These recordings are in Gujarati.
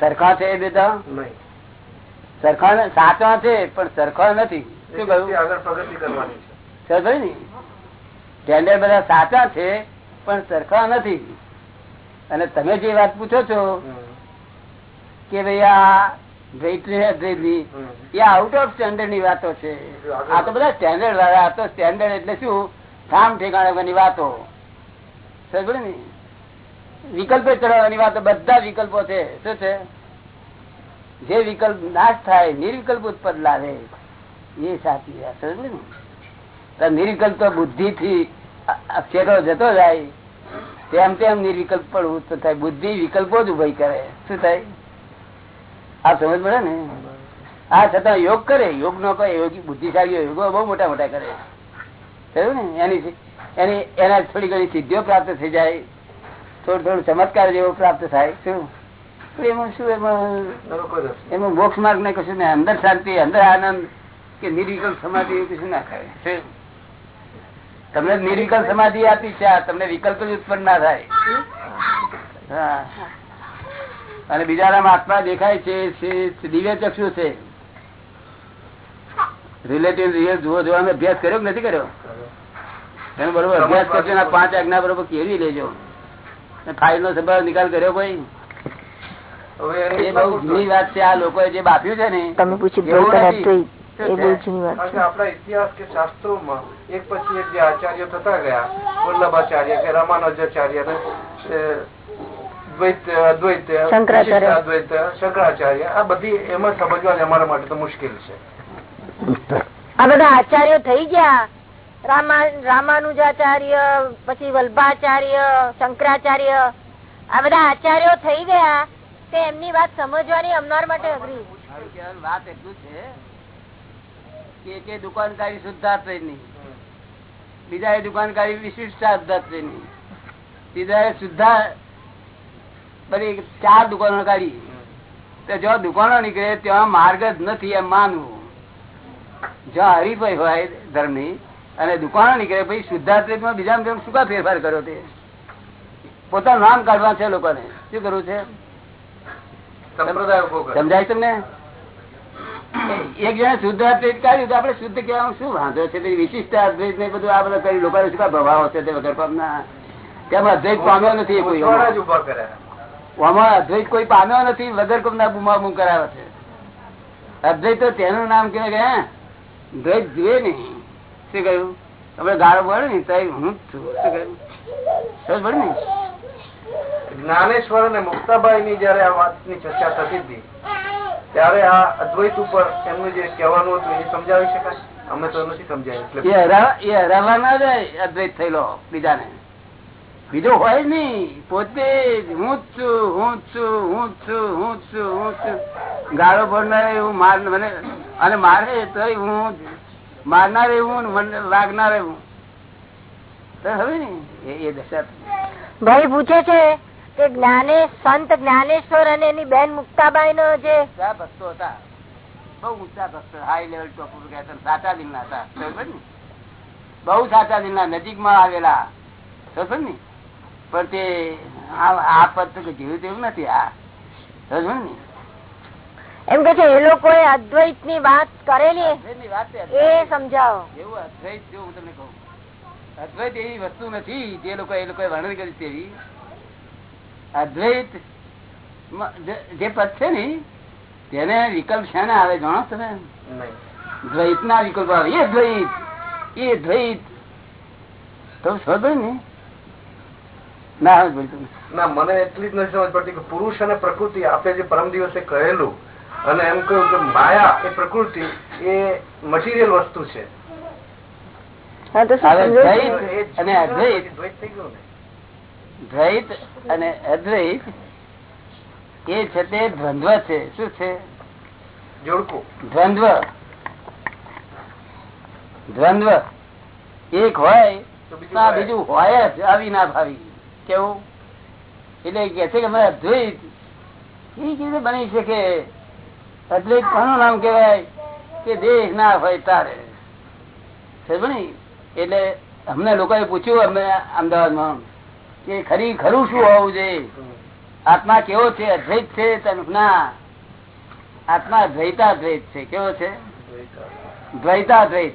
સરખા છે એ બેટા? સરખા સાચા છે પણ સરખા નથી. શું કહ્યું? સ્ટેન્ડર્ડ બધા સાચા છે પણ સરખા નથી. અને તમે જે વાત પૂછો છો કે ભાઈ આ આઉટ ઓફ સ્ટેન્ડર્ડની વાતો છે. આ તો બધા સ્ટેન્ડર્ડ વાળા આ તો સ્ટેન્ડર્ડ એટલે શું? ઠામ ઠેકાણા વાતો. સમજ ને વિકલ્પે ચડાવવાની વાત, બધા વિકલ્પો છે. શું છે? જે વિકલ્પ નાશ થાય, નિર્વિકલ્પ ઉત્પન્ન લાવે, એ સાચી વાત નિર્વિકલ્પ તો બુદ્ધિ થી છેડો જતો જાય. તેમ તેમ નિર્વિકલ્પ પણ ઉત્પન્ન થાય. બુદ્ધિ વિકલ્પો જ ઊભી કરે. શું થાય? આ સમજ પડે ને? આ છતાં યોગ કરે. યોગ નો કોઈ યોગી બુદ્ધિશાળી યોગો બહુ મોટા મોટા કરે. થયું ને? એની એની એના થોડી ઘણી સિદ્ધિઓ પ્રાપ્ત થઈ જાય. થોડું થોડું ચમત્કાર જેવો પ્રાપ્ત થાય શું? એમાં શું એમાં એમાં મોક્ષ માર્ગ ને કશું ને અંદર શાંતિ અંદર આનંદ કે નિર્વિકલ્પ સમાધિ કશું ના થાય તમને નિર્વિકલ્પ સમાધિ આપી છે તમને વિકલ્પ જ ઉત્પન્ન ના થાય. અને બીજા આત્મા દેખાય છે દિવ્ય ચક્ષુ છે. રિલેટિવ રિયલ જુઓ જોવાનો અભ્યાસ કર્યો નથી કર્યો? એનો બરોબર અભ્યાસ કરજો પાંચ આજ્ઞા બરોબર કેવી લેજો? ફાઇલ નો સંભાવ નિકાલ કર્યો ભાઈ એ બહુ જૂની વાત છે આ લોકો જે બાપ્યું છે ને તમે પૂછ્યું આપણા ઇતિહાસ કે શાસ્ત્રોમાં એક પછી એક જે આચાર્ય થતા ગયા વલ્લભાચાર્ય કે રામાનુજાચાર્ય શંકરાચાર્ય આ બધી એમાં સમજવાની અમારા માટે તો મુશ્કેલ છે. આ બધા આચાર્યો થઈ ગયા? રામાનુજાચાર્ય પછી વલ્ભાચાર્ય શંકરાચાર્ય આ બધા આચાર્યો થઈ ગયા તે એમની વાત સમજવાની અમનાર માટે અઘરી. વાત એટલું છે કે દુકાનકારી શુદ્ધાર્થની બીજા એ દુકાનકારી વિશિષ્ટની બીજા એ શુદ્ધા બધી ચાર દુકાનો કાઢી જો દુકાનો નીકળે ત્યાં માર્ગ જ નથી એમ માનવું. જ્યાં હરીફાઈ હોય ધર્મની અને દુકાનો નીકળે પછી શુદ્ધાત્રિકમાં બીજા શું કા ફેરફાર કર્યો તે? પોતાનું નામ કાઢવા છે લોકોને. શું કરવું છે? સમજાય તમને? એક જણા શુદ્ધ અદ્વૈત કાઢ્યું તો આપડે શુદ્ધ કહેવાનું શું વાંધો છે? વિશિષ્ટ અદ્વૈત ને બધું આ બધા કરી લોકો શું પ્રભાવ હશે તે વગર? પામના તેમાં અદ્વૈત પામ્યો નથી કોઈ આમાં અદ્વૈત કોઈ પામ્યો નથી વગર કોમ બુમા બુમ કરાવે છે. અદ્વૈત તો તેનું નામ કે દ્વૈત જુએ ને શું કહ્યું? તમે ગાળો પડે ને તો હું છું. શું કહ્યું? સમજ પડે ને? જ્ઞાનેશ્વર અને મુક્તાબાઈ ની જયારે આ વાતની ચર્ચા થતી હતી ત્યારે આ અદ્વૈત ઉપર એમનું જે કહેવાનું હતું એ સમજાવી શકાય? અમે તો નથી સમજાય એ હરાવવા ના જાય અદ્વૈત થયેલો બીજાને. બીજો હોય નહીં. પોતે હું જ છું હું જ છું હું જ છું હું જ છું હું છું. ગાળો ભરનાર એવું માર મને અને મારે તો હું મારનાર એવું વાગનાર એવું. હવે ને એ દશા ભાઈ પૂછે છે કે જ્ઞાને સંત જ્ઞાનેશ્વર અને એની બેન મુક્તાબાઈ નો જે ભક્તો હતા. બહુ ઊંચા ભક્તો હાઈ લેવલ ટોપ સાચા દિલ ના? હતા બહુ સાચા દિલ ના નજીકમાં આવેલા ને? પણ તે આ પદ તો જીવ્યું તેવું નથી આ. ને? એમ કે છે એ લોકો અદ્વૈતની વાત કરેલી એ સમજાવો. એવું અદ્વૈત જો હું તમને કહું. અદ્વૈત એવી વસ્તુ નથી જે લોકો એ લોકો વર્ણન કરી તેવી અદ્વૈત જે પદ છે ને તેને વિકલ્પ છે ને આવે જાણો તમે? દ્વૈત ના વિકલ્પ આવે. એ દ્વૈત એ દ્વૈત. તો શોધો ને. ના મને એટલી જ નથી સમજ પડતી કે પુરુષ અને પ્રકૃતિ આપણે જે પરમ દિવસે કહેલું અને એમ કહ્યું કે માયા એ પ્રકૃતિ એ મટીરિયલ વસ્તુ છે. અને અદ્વૈત. અને અદ્વૈત એ છે તે દ્વંદ્વ છે. શું છે? જોડકું. દ્વંદ્વ. દ્વંદ્વ એક હોય બીજું હોય. જ આવી ના ભાવી કેવું? એટલે કે છે કે અદ્વૈત એ કેવી બની શકે? અદ્વૈત કોનું નામ કેવાય કે દેહ ના હોય તારે. એટલે અમને લોકોએ પૂછ્યું, અમે અમદાવાદમાં, કે ખરી ખરું શું હોવું જોઈએ? આત્મા કેવો છે? અદ્વૈત છે ના આત્મા દ્વૈતા દ્વૈત છે. કેવો છે? દ્વૈતા દ્વૈત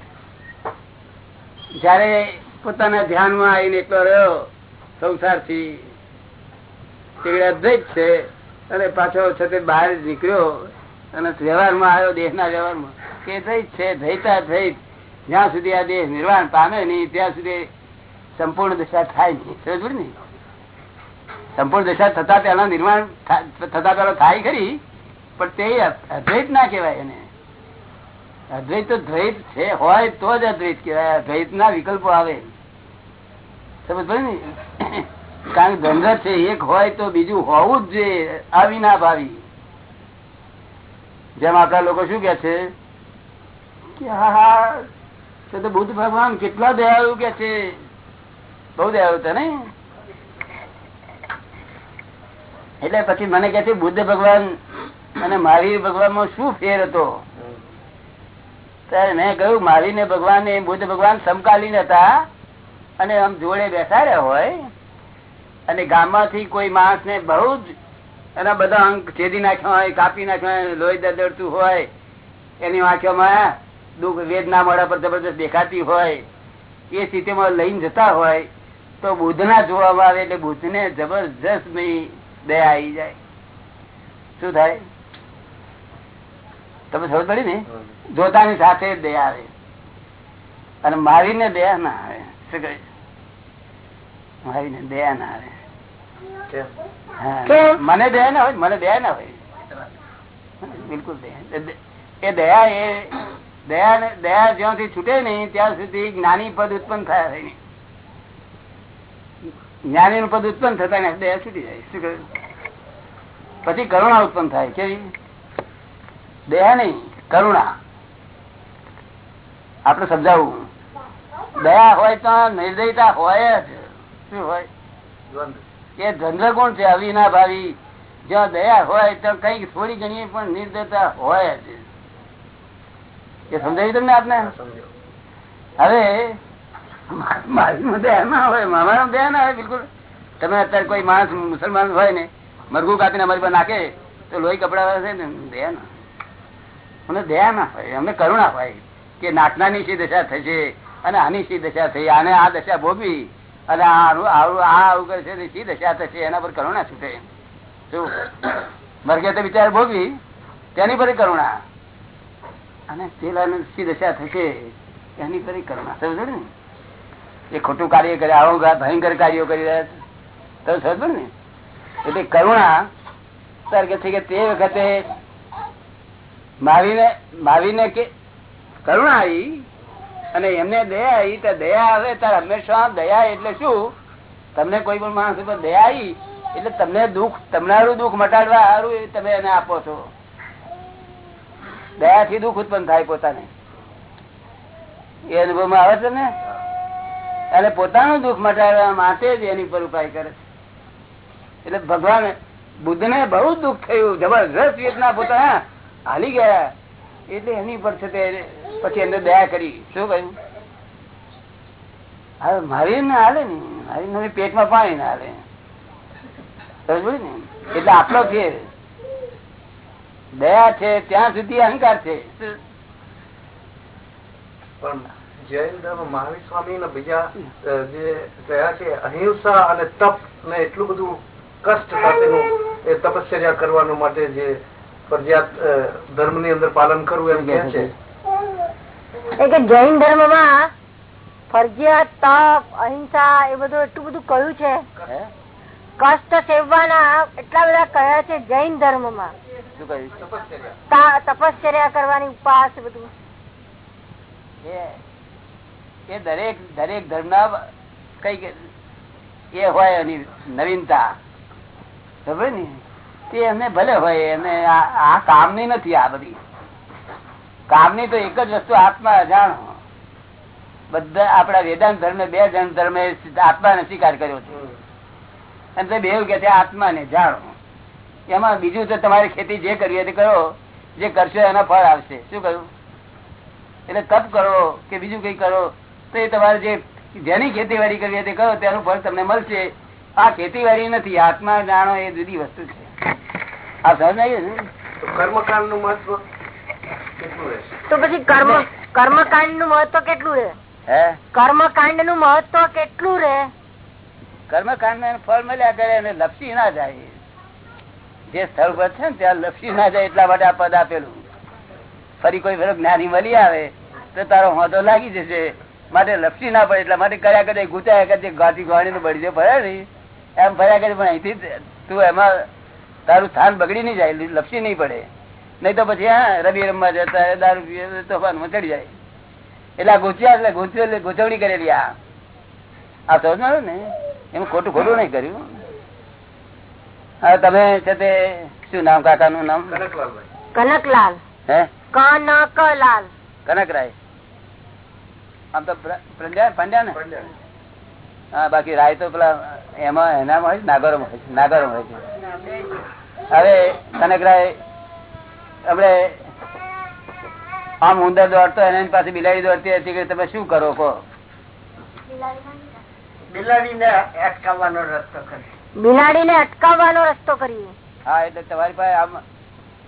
જયારે પોતાના ધ્યાનમાં આવીને એટલો રહ્યો, સંસારથી અદ્વૈત છે અને પાછો છે તે બહાર નીકળ્યો અને વ્યવહારમાં આવ્યો દેહના વ્યવહારમાં. કે થઈ છે દ્વૈતા થઈ જ્યાં સુધી આ દેહ નિર્વાણ પામે નહીં, ત્યાં સુધી સંપૂર્ણ દશા થાય નહીં. ને? સંપૂર્ણ દશા થતા પેલા નિર્માણ થતા પેલા થાય ખરી, પણ તે અદ્વૈત ના કહેવાય એને. અદ્વૈત તો દ્વૈત છે, હોય તો જ અદ્વૈત કહેવાય. અદ્વૈત ના વિકલ્પો આવે. સમજ પડી ને? કારણ કે ધંધર છે, એક હોય તો બીજું હોવું જ જોઈએ અવિના ભાવી જેમ આપણા લોકો શું કે છે? કે તો બુદ્ધ ભગવાન કેટલા દયાળુ કે છે. બહુ દયાળુ હતા એટલે પછી મને કે છે, બુદ્ધ ભગવાન અને મહાવીર ભગવાનમાં શું ફેર હતો? ત્યારે મેં કહ્યું, મહાવીર ને ભગવાન ને બુદ્ધ ભગવાન સમકાલીન હતા અને આમ જોડે બેસાડ્યા હોય અને ગામમાંથી કોઈ માણસ ને બહુ જ એના બધા અંક છેદી નાખ્યા હોય, કાપી નાખ્યા હોય લોહી દડતું હોય, એની આંખોમાં દુઃખ વેદના મોડા પર જબરદસ્ત દેખાતી હોય, એ સ્થિતિમાં લઈને જતા હોય, તો બુદ્ધ ના જોવામાં આવે એટલે બુદ્ધ ને જબરજસ્ત દયા આવી જાય. શું થાય? તમે ખબર પડી ને? જોતાની સાથે દયા આવે. અને મારીને દયા ના આવે. શું કહે? મારીને દયા ના આવે? મને દયા ના હોય મને દયા ના હોય. બિલકુલ એ દયા એ દયા દયા જ્યાંથી છૂટે નહીં ત્યાં સુધી જ્ઞાની પદ ઉત્પન્ન થાય નહીં. જ્ઞાની નું પદ ઉત્પન્ન થતા ને દયા છૂટી જાય. શું કહ્યું? પછી કરુણા ઉત્પન્ન થાય. કેવી? દયા નહીં કરુણા. આપડે સમજાવવું દયા હોય તો નિર્દયતા હોય જ. શું હોય? દ્વંદ્વ. એ કોણ છે? અવિના ભાવી. જ્યાં દયા હોય ત્યાં કઈ થોડી ઘણી પણ નિર્દયતા હોય જ. એ સમજાવી તમને આપને? હવે મારી દયા હોય મારા દયા ના હોય બિલકુલ. તમે અત્યારે કોઈ માણસ મુસલમાન હોય ને મરઘું કાપીને અમારી પર નાખે તો લોહી કપડા છે ને દયા ના અમને દયા ના હોય. અમને કરુણા હોય કે નાખનાની શી દશા થશે અને આની શી દશા થઈ આને આ દશા ભોગવી. અને આ આવું આ આવું દશા થશે એના પર કરુણા છૂટે. શું? મરગે તો બિચાર ભોગવી, તેની પર કરુણા. અને પેલા શી દશા થશે, એની પર કરુણા. સમજો ને? એ ખોટું કાર્ય કરે, આવું ભયંકર કાર્યો કરી રહ્યા તમે સમજો ને? એટલે કરુણા સર કે છે કે તે વખતે માવીને માવીને કે કરુણા આવી અને એમને દયા આવી, તો દયા આવે ત્યારે હંમેશા દયા એટલે શું? તમને કોઈ પણ માણસ ઉપર દયા આવી, એટલે તમને દુઃખ, તમારું દુઃખ મટાડવા સારું તમે એને આપો છો. દયાથી દુઃખ ઉત્પન્ન થાય પોતાને. એ અનુભવમાં આવે છે ને? અને પોતાનું દુઃખ મટાડવા માટે જ એની પર ઉપાય કરે છે. એટલે ભગવાન બુદ્ધ ને બહુ દુઃખ થયું. જબરજસ્ત વેદના પોતા હાલી ગયા. એટલે એની પર છે પછી એને દયા કરી. શું કહ્યું? હવે મારી ને હાલે ને. મારી ને પેટમાં પાણી ના હાલે. ને? એટલે આટલો ફેર દયા છે, ત્યાં સુધી અહંકાર છે. પણ જૈન ધર્મ મહાવીર સ્વામી ને બીજા જે ગયા છે, અહિંસા અને તપ ને એટલું બધું કષ્ટ સાથેનું એ તપશ્ચર્યા કરવાનું માટે જે ફરજિયાત ધર્મની અંદર પાલન કરવું એમ કે છે. એટલે જૈન ધર્મમાં ફરજિયાત તપ અહિંસા એ બધું એટલું બધું કહ્યું છે? કષ્ટ સેવવાના એટલા બધા કહ્યા છે જૈન ધર્મમાં તપશ્ચર્યા તપશ્ચર્યા કરવાની ઉપવાસ બધું. એ- દરેક દરેક ધર્મ ના કંઈક એ હોય એની નવીનતા. ખબર ને તે એમને ભલે હોય, એને આ કામની નથી આ બધી. કામની તો એક જ વસ્તુ આત્મા અજાણ બધા આપણા વેદાંત ધર્મ, બે જણ ધર્મે આત્માને સ્વીકાર કર્યો છે. અને તે બેવું કે છે, આત્માને જાણો. એમાં બીજું તો તમારી ખેતી જે કરવી હોય કરો, જે કરશો એના ફળ આવશે. શું કહ્યું એટલે તપ કરો કે બીજું કઈ કરો, તો એ તમારે જે જેની ખેતીવાડી કરવી હોય તે કરો, તેનું ફળ તમને મળશે. આ ખેતીવાડી નથી, આત્મા જાણો એ જુદી વસ્તુ છે. કર્મકાંડનું મહત્વ કેટલું તો પછી કર્મ કર્મકાંડનું મહત્વ કેટલું રહે? કર્મકાંડનું મહત્વ કેટલું રહે? કર્મકાંડ ને ફળ મળ્યા કરે એને લપસી ના જાય. જે સ્થળ પર છે ને ત્યાં લપસી ના જાય એટલા માટે આ પદ આપેલું. ફરી કોઈ ફેરો જ્ઞાની મળી આવે તો તારો હોદો લાગી જશે. માટે લપસી ના પડે એટલા માટે કર્યા કરે ગુચાયા કરે ગાતી ગોળી નું બળી પડે નહીં એમ ફર્યા કરે પણ અહીંથી તું એમાં તારું સ્થાન બગડી નહીં જાય લપસી નહીં પડે. નહીં તો પછી હા રવિ રમવા જતા દારૂ પીએ તોફાનમાં ચડી જાય. એટલે આ ગોચ્યા એટલે ગુચ્યો એટલે ગોચવણી કરેલી આ. આ ને એમ ખોટું ખોટું નહીં કર્યું. હવે તમે છે તે શું નામ કાકાનું નામ? કનકલાલ. હે? કનકલાલ. કનકરાય. આમ તો પંડ્યા પંડ્યા ને? પંડ્યા. હા બાકી રાય તો પેલા એમાં એનામાં હોય નાગરોમાં હોય છે નાગરોમાં હોય છે. હવે કનકરાય આપણે આમ ઉંદર દોડતો એના પાસે બિલાડી દોડતી હતી કે તમે શું કરો કહો? બિલાડીને અટકાવવાનો રસ્તો કરે બિલાડીને અટકાવવાનો રસ્તો કરીએ. હા એટલે તમારી પાસે આમ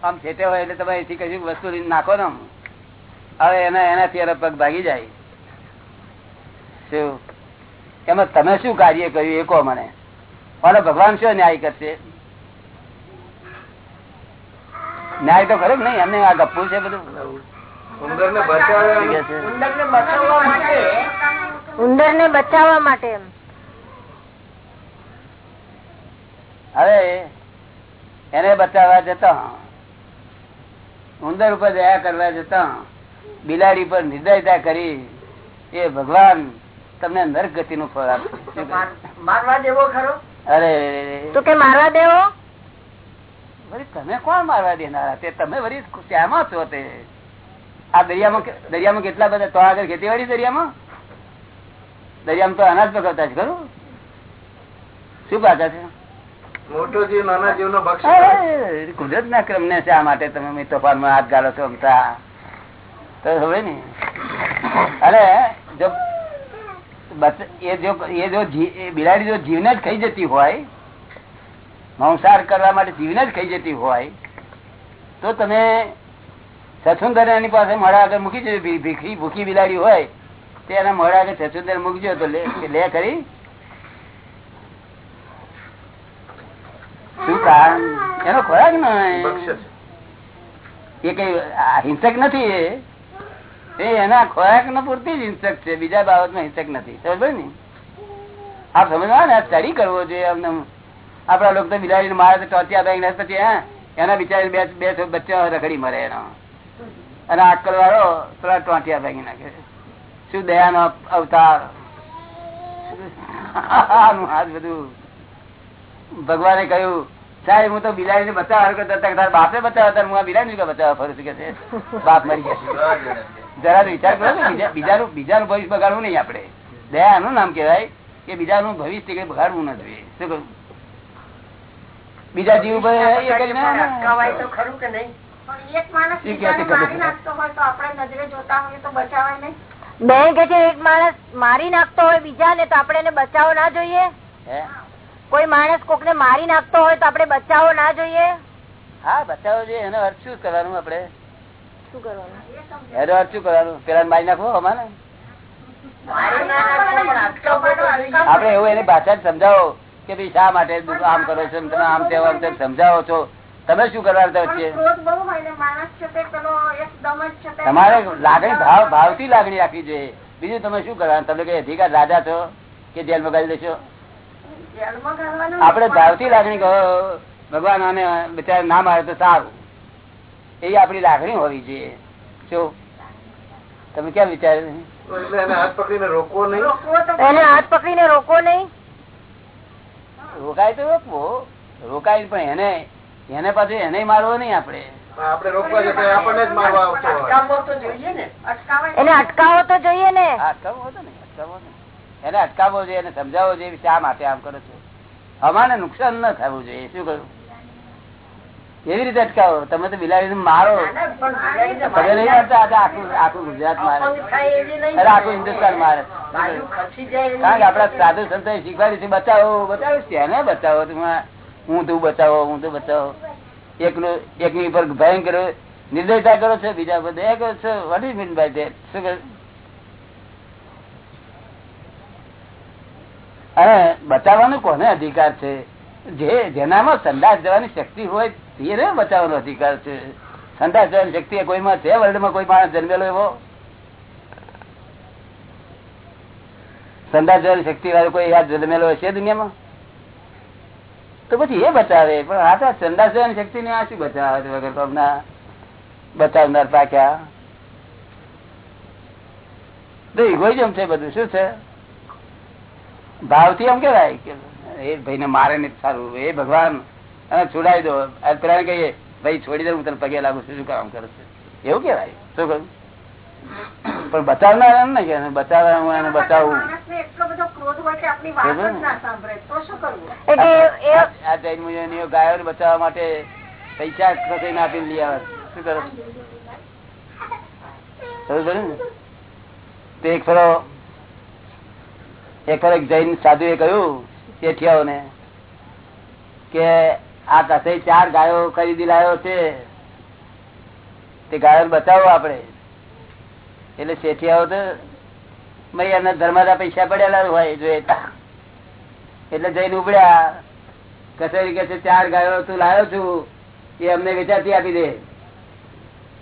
આમ છેટે હોય એટલે તમે એથી કશું વસ્તુ નાખો ને હવે એના એનાથી એના પગ ભાગી જાય. શું? એમાં તમે શું કાર્ય કર્યું એ કહો મને. મારો ભગવાન શું ન્યાય કરશે? ન્યાય તો કરે નહીં? એમને આ ગપ્પુ છે બધું? ઉંદર ને બચાવવા માટે? હવે એને બચાવવા જતા. ઉંદર ઉપર દયા કરવા જતા. બિલાડી પર નિર્દયતા કરી. એ ભગવાન તમને નર્ક ગતિ નું ફળ આપશે મારવા દેવો ખરો? અરે તો કે મારવા દેવો? વળી તમે કોણ મારવા દેનારા? તે તમે વરી શ્યામાં છો તે? આ દરિયામાં દરિયામાં કેટલા બધા તો આગળ ખેતીવાડી દરિયામાં? દરિયામાં તો અનાજ પકવતા છે ખરું? શું પાછા છે? મોટો જીવ નાના જીવ નો ભક્ષ કુદરત ના ક્રમ ને શા માટે તમે તોફાનમાં હાથ ગાલો છો અમતા તો હવે ને. અરે જો એ જો એ જો બિલાડી જો જીવને જ ખાઈ જતી હોય મંસાર કરવા માટે જીવને જ ખાઈ જતી હોય તો તમે સસુંદર એની પાસે મળા આગળ મૂકી દેજો. ભીખી ભૂખી બિલાડી હોય તે એના મળા આગળ સસુંદર મૂકજો તો લે કરી શું કારણ? એનો ખોરાક ને એ કઈ હિંસક નથી એના ખોરાક ને પૂરતી જ હિંસક છે, બીજા બાબતમાં હિંસક નથી. સમજ ને? આપ સમજવા ને સ્ટડી કરવો જોઈએ આપડા લોકો તો બિલાડી મારે તો ટોટિયા બેંક પછી, હા, એના બિચારી બે બે બચ્ચા રખડી મરે એનો. અને આકલ વાળો પેલા ટોટિયા ભાગી નાખે શું દયાનો અવતાર? આનું બધું. ભગવાને કહ્યું, સાહેબ, હું તો બિલાડી ને બચાવવા કરતા તારા બાપે બચાવ હું આ બિલાડી ને બચાવવા ફરું છું કે બાપ મરી ગયા. જરા તો વિચાર કરો ને બીજાનું બીજાનું ભવિષ્ય બગાડવું નહીં આપણે. દયાનું નામ કહેવાય કે બીજાનું ભવિષ્ય કઈ બગાડવું ના જોઈએ. શું કહ્યું બીજા જીવ પર એ કરીને અટકાવાય તો ખરું કે નહીં? એક માણસ એ ક્યાંથી બીજાને મારી નાખતો હોય તો આપણે નજરે જોતા હોઈએ તો બચાવાય નહીં? બેન કે છે એક માણસ મારી નાખતો હોય બીજાને તો આપણે એને બચાવો ના જોઈએ? હે? કોઈ માણસ કોકને મારી નાખતો હોય તો આપણે બચાવો ના જોઈએ? હા બચાવો જોઈએ. એનો અર્થ શું કરવાનું આપણે? શું કરવાનું? એનો અર્થ શું કરવાનું? પેલા મારી નાખો અમારે. આપડે એવું એની ભાષા સમજાવો કે ભાઈ શા માટે આમ કરો છો તમે આમ તેમ આમ તેમ સમજાવો છો. તમે શું કરવા તમારે લાગણી ભાવ ભાવથી લાગણી રાખવી જોઈએ. બીજું તમે શું કરવાનું? તમે કઈ અધિકાર રાજા છો કે જેલ મગાવી દેશો? આપડે ભાવથી લાગણી કહો. ભગવાન આને બિચારા ના મારે તો સારું. એ આપણી લાગણી હોવી જોઈએ. જો તમે કેમ વિચાર તો હાથ પકડીને રોકવો નહીં? રોકવો હાથ પકડીને રોકો નહીં? રોકાય તો રોકવો. રોકાય પણ એને એને પાછું એને મારવો નહીં આપડે આપણે રોકવા જતા આપણને જ મારવા આવતો હોય. અટકાવવો જોઈએ એને અટકાવો તો જોઈએ ને. અટકાવવો અટકાવવો નહીં. એને અટકાવવો જોઈએ એને સમજાવવો જોઈએ શા માટે આમ કરો છો? અમારે નુકસાન ન થવું જોઈએ શું કરું એવી રીતે અટકાવો? તમે તો બિલાડી મારો તમે નહીં મારતા આજે આખું આખું ગુજરાત મારે. અરે આખું હિન્દુસ્તાન મારે. કારણ કે આપડા સાધુ સંતો શીખવાડી છે બચાવો બચાવો. તેને બચાવો? તમે હું તું બચાવો હું તું બચાવો. એકનું એકની ઉપર ભયંકર નિર્દયતા કરો છો બીજા પર દયા કરો છો. What is mean by that શું કહે? અને બચાવવાનો કોને અધિકાર છે? જે જેનામાં સંદાસ જવાની શક્તિ હોય તેને બચાવવાનો અધિકાર છે. સંદાસ જવાની શક્તિ કોઈમાં છે? વર્લ્ડમાં કોઈ માણસ જન્મેલો એવો? સંદાસ જવાની શક્તિ વાળો કોઈ યાદ જન્મેલો છે દુનિયામાં? તો પછી એ બચાવે. પણ આ તો સંદાસ જવાની શક્તિ ને આ શું બચાવે છે વગર કોમના બચાવનાર પાક્યા? તો ઇગોઇઝમ છે બધું. શું છે? ભાવથી એમ કેવાય કે એ ભાઈ ને મારે ને સારું. એ ભગવાન અને છોડાવી દો. પેલા કહીએ ભાઈ છોડી દે હું તને પગે લાગુ છું. શું કામ કરું છું? એવું કેવાય શું કરું પણ બચાવનાર એમ ને કે બચાવવા હું એને બચાવું. માણસને એટલો બધો ક્રોધ હોય કે આપણી વાત જ ના? આ જૈન ગાયો બચાવવા માટે પૈસા ખસી આપી લઈ આવે. શું કરો તે એક ફરો એક ફરો જૈન સાધુ એ કહ્યું શેઠિયાઓને કે આ કસે ચાર ગાયો ખરીદી લાવ્યો છે. તે ગાયો બચાવો આપડે એટલે શેઠિયાઓ તો મૈયા ધર્માદા પૈસા પડેલા હોય જોઈએ એટલે જઈને ઉભડ્યા કસેરી કે ચાર ગાયો તું લાયો છું. એ અમને વેચાતી આપી દે.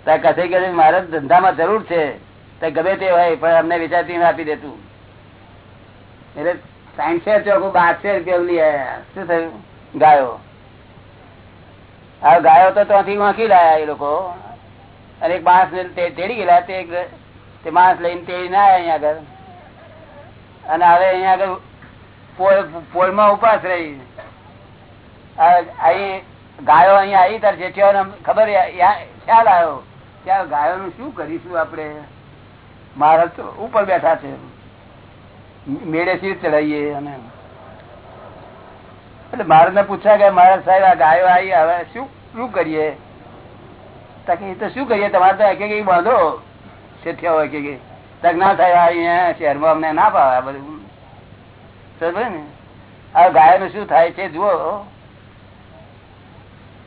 ત્યાં કસેરી કે મારે ધંધામાં જરૂર છે. તો ગમે તે હોય, પણ અમને વેચાતી આપી દે તું. એટલે સાઈઠ ચોખ્ખું બારસો રૂપિયા શું થયું? ગાયો. આ ગાયો તો ત્યાંથી વાંકી લાયા એ લોકો. અને એક માણસ ને તેડી ગયેલા, તે માણસ લઈને તેડી ના અહીંયા આગળ. અને હવે અહીંયા આગળ પોલ, પોલમાં ઉપાસ રહી. અહીં ગાયો અહીંયા આવી તાર જેઠિયાઓને ખબર ખ્યાલ આવ્યો આ ગાયોનું શું કરીશું આપણે? મહારાજ તો ઉપર બેઠા છે. મેળે શીર ચડાવીએ અને એટલે મહારાજ ને પૂછ્યા કે મહારાજ સાહેબ આ ગાયો આવી, હવે શું શું કરીએ? તા શું કરીએ? તમારે તો એક એક બાંધો શેઠિયા હોય કે. ના થાય અહીંયા શહેરમાં અમને ના પાવે બધું. ને? આ ગાયો નું શું થાય છે, જુઓ.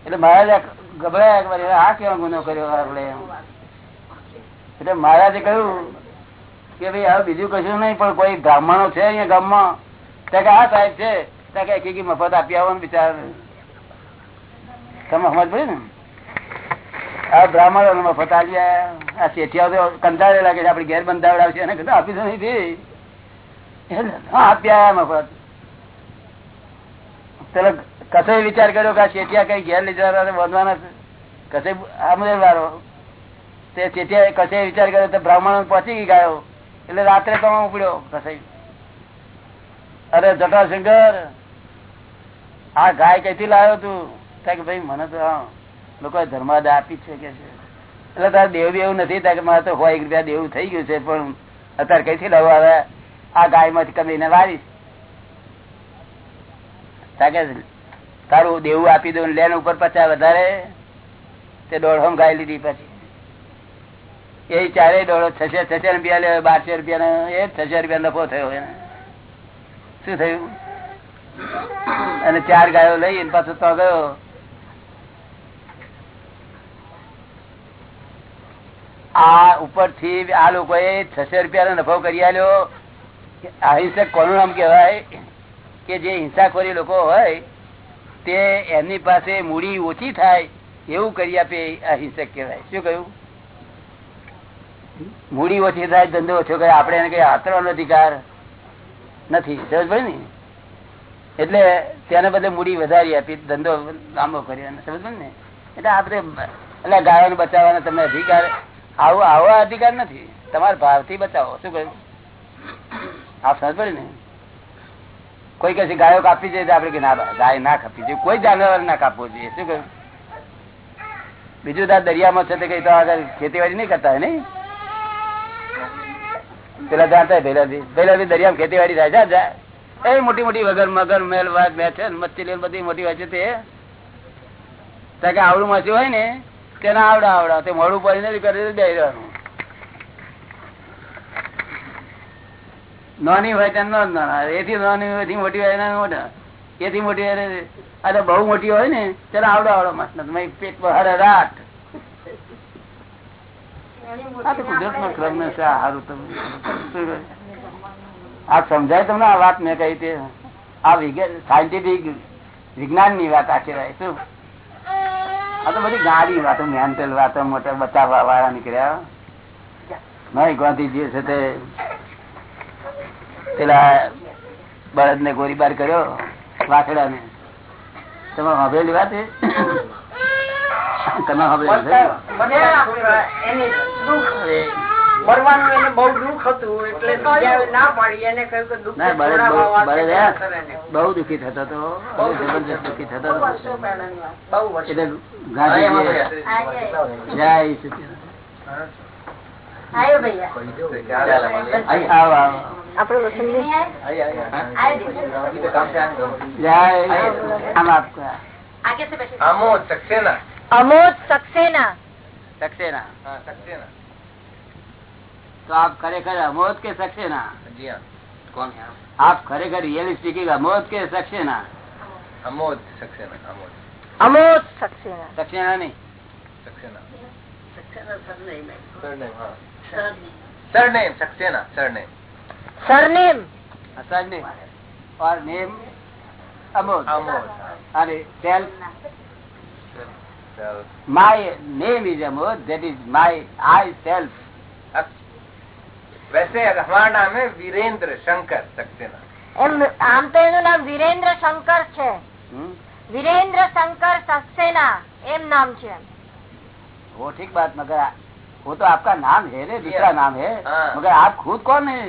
એટલે મહારાજ ગભરાયા આ કેવો ગુનો કર્યો આપણે? એટલે મહારાજે કહ્યું કે, ભાઈ હવે બીજું કશું નહીં, પણ કોઈ બ્રાહ્મણો છે અહીંયા ગામમાં. ત્યાં કે આ સાહેબ છે. ત્યાં કે, એક મફત આપી આવો ને બિચાર તમે સમજ પડી ને? આ બ્રાહ્મણો મફત આ શેઠિયા તો કંધારે લાગે છે આપડે ઘેર બંધાવડાવશે એને કદાચ આપીશું નહીં દે. એટલે હા, આપી આયા મફત ચલો કસે વિચાર કર્યો કે આ શેઠિયા કઈ ઘેર લીધા બંધવાના કસે આમરેલ વાળો તે શેઠિયા કસે વિચાર કર્યો તો બ્રાહ્મણ પહોંચી ગયો. એટલે રાત્રે તો ઉપડ્યો કસે અરે જટાશંકર, આ ગાય કઈથી લાવ્યો તું? કે ભાઈ મને તો લોકો ધર્માદા આપી છે કે છે. એટલે તારે દેવ એવું નથી કે મારે તો હોય એક રૂપિયા દેવું થઈ ગયું છે, પણ અત્યારે કઈથી લાવવા હવે આ ગાયમાંથી કમીને ત્યાં તારું દેવું આપી દઉં લેન ઉપર પચાસ વધારે, તે દોઢો ગાય લીધી પછી. એ ચારે દોઢો છસો છસો રૂપિયા લે, બારસો રૂપિયા એ છસો રૂપિયા નફો થયો એને. શું થયું? અને ચાર ગાયો લઈ પાછો તો ગયો. આ ઉપરથી આ લોકોએ છસો રૂપિયા નફો કરી આલ્યો અહિંસક કોનું નામ કહેવાય? કે જે હિંસાખોરી લોકો હોય, તે એમની પાસે મૂડી ઓછી થાય એવું કરી આપે અહિંસક કહેવાય. શું કહ્યું? મૂડી ઓછી થાય, ધંધો ઓછો કરે, આપણે એને કઈ આતરવાનો અધિકાર નથી. સમજ ભાઈ ને? એટલે તેને બદલે મૂડી વધારી આપી, ધંધો લાંબો કર્યો. સમજ ને? એટલે આપણે એટલે ગાયોને બચાવવાનો તમને અધિકાર આવો આવો અધિકાર નથી. તમારા ભાવથી બચાવો. શું કહ્યું? આપ સમજ પડી ને? કોઈ કઈ ગાયો કાપી જાય આપડે કે ના, ગાય ના કાપી જોઈએ. કોઈ જાનવર ના કાપવો જોઈએ. શું કહ્યું? બીજું તાર દરિયામાં છે તે કઈ તો આગળ ખેતીવાડી નહીં કરતા નહીં? પેલા જાણતા પેલા પેલા દરિયામાં ખેતીવાડી થાય. જા એ મોટી મોટી વગર મગર મેલ વાત મેં મચ્છી લેલ બધી મોટી હોય છે તે. આવડું મચ્યું હોય ને? તેને આવડા આવડા, તે મોડું પડી નથી કરી રહેવાનું નાની હોય તેને એથી નાની હોય, એથી મોટી હોય એથી મોટી હોય આ બહુ મોટી હોય ને, ત્યારે આવડો આવડો નથી. પેટ બહાર રાત આ તો કુદરત નો ક્રમ ને છે, આ સમજાય તમને આ વાત મેં કહી તે? આ સાયન્ટિફિક વિજ્ઞાનની વાત આ કહેવાય શું તો બધી ગાડી વાતો મેન્ટલ વાતો, મોટા બતાવવા વાળા નીકળ્યા. નહીં ગાંધીજી છે તે, પેલા બળદ ને ગોળીબાર કર્યો વાછડા ને તમે હવેલી વાત તમે હવેલી મરવાનું એને બહુ દુઃખ હતું એટલે ના પાડી એને કહ્યું કે દુઃખ ના બળદ છોડાવવા બહુ- વાતે બળદ ના હે. કરે ને. બહુ દુઃખી થતો હતો. બહુ જબરજસ્ત દુઃખી થતો હતો. બહુ વર્ષો. જય. આમોદ સક્સેના. અમોદ સક્સેના. સક્સેના. હા સક્સેના. तो आप खरेखर अमोद के सक्सेना जी कौन है आप खरेखर रियल स्पीकिंग अमोद के सक्सेना अमोद सक्सेना अमोद अमोद सक्सेना सक्सेना नहीं Saxena surname Saxena surname surname surname और नेम अमोद अमोद अरे self my name is amod that is my i self वैसे हमारा नाम है वीरेंद्र शंकर सक्सेना એમ આમ તો એનું નામ વિરેન્દ્ર શંકર છે हम्म? વિરેન્દ્ર શંકર સક્સેના એમ નામ છે वो ठीक बात मगर वो तो आपका नाम है रे दूसरा नाम है हाँ। मगर आप खुद कौन है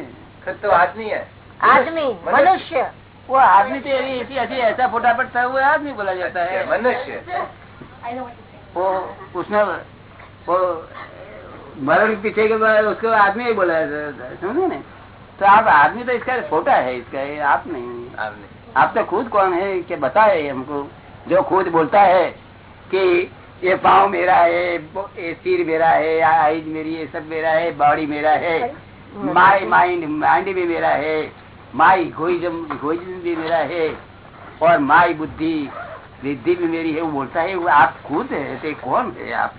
खुद तो आदमी है આદમી મનુષ્ય वो आदमी तो ऐसी ऐसी ऐसी ऐसा फटाफट था वो आदमी बोला जाता है मनुष्य वो उसने वो मरण के पीछे के बाद उसको आदमी ही बोला है समझे ना? तो आप आदमी तो इसका छोटा है इसका ये आप नहीं आप तो खुद कौन है कि बताए हमको? जो खुद बोलता है कि ये पाँव मेरा है ये सिर मेरा है आईज मेरी ये सब मेरा है बॉडी मेरा है माई माइंड माइंड भी मेरा है माई इगोइज्म भी मेरा है और माई बुद्धि रिद्धि भी मेरी है वो बोलता है वो आप खुद है तो कौन है आप?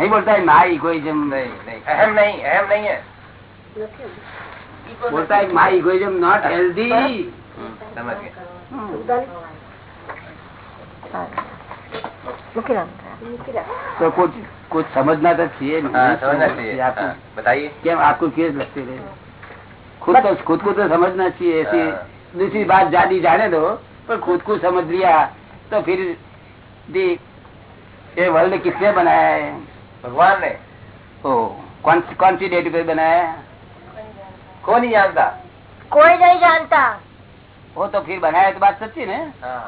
नहीं बोलता है माई इगोइजम नहीं अहम नहीं अहम नहीं है। बोलता है माई इगोइजम नॉट हेल्दी समझ गया। तो कुछ कुछ समझना तो चाहिए हाँ, समझना चाहिए। आपको। हाँ, बताइए। क्या आपको केस लगते रहे? खुद तो खुद को तो समझना चाहिए ऐसी हाँ। दूसरी बात जानी जाने दो पर खुद को समझ लिया तो फिर ये वर्ल्ड किसने बनाया है? भगवान ने ओ कौन कौन सी डेट पे बनाया है कौन नहीं जानता કોઈ નહીં જાણતા वो तो फिर बनाया तो बात सच्ची ना हाँ